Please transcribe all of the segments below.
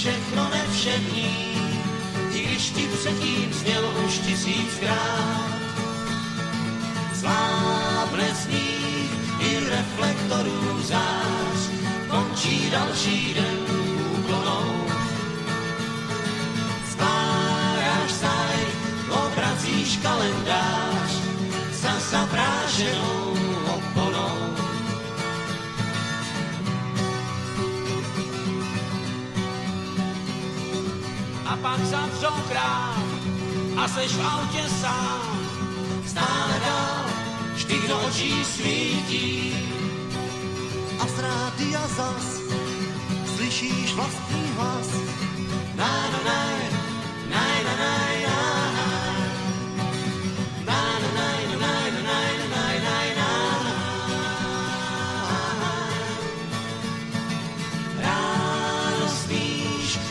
všechno nevšední, i když ti předtím zněl už tisíckrát. Slábne z nich i reflektorů zář, končí další den úklonou. Skládáš saj, obracíš kalendář za zaprášenou A pak zavřou krám a seš v autě sám. Stále dál, vždy do očí svítí. A z rádia zas slyšíš vlastní hlas. Na na na,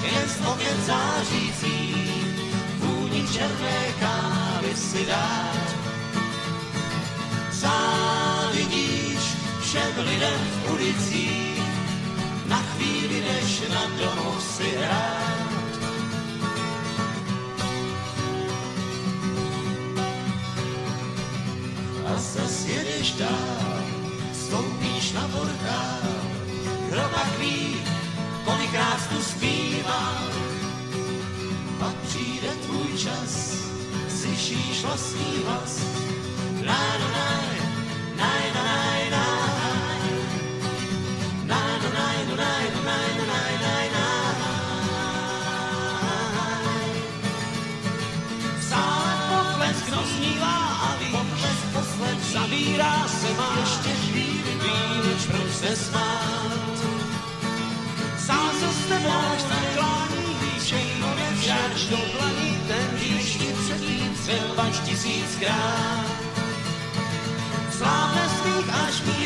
jen z oken zářící, vůni černé kávy si dát. Závidíš všem lidem v ulicích, na chvíli než na domov si hrát. A zas jedeš dál, stoupíš na portál, kdo pak slyšíš vlastní hlas. Na na na, na na na na. Na na na na na na na na na. Sále poklesk roznívá a Pokles poslední, zavírá se má ještě chvíli, víš, proč se smát. Sám se s tebou naklání, víš, všechno nevšak do dlaní, bač tisíckrát. Slávne svých až mít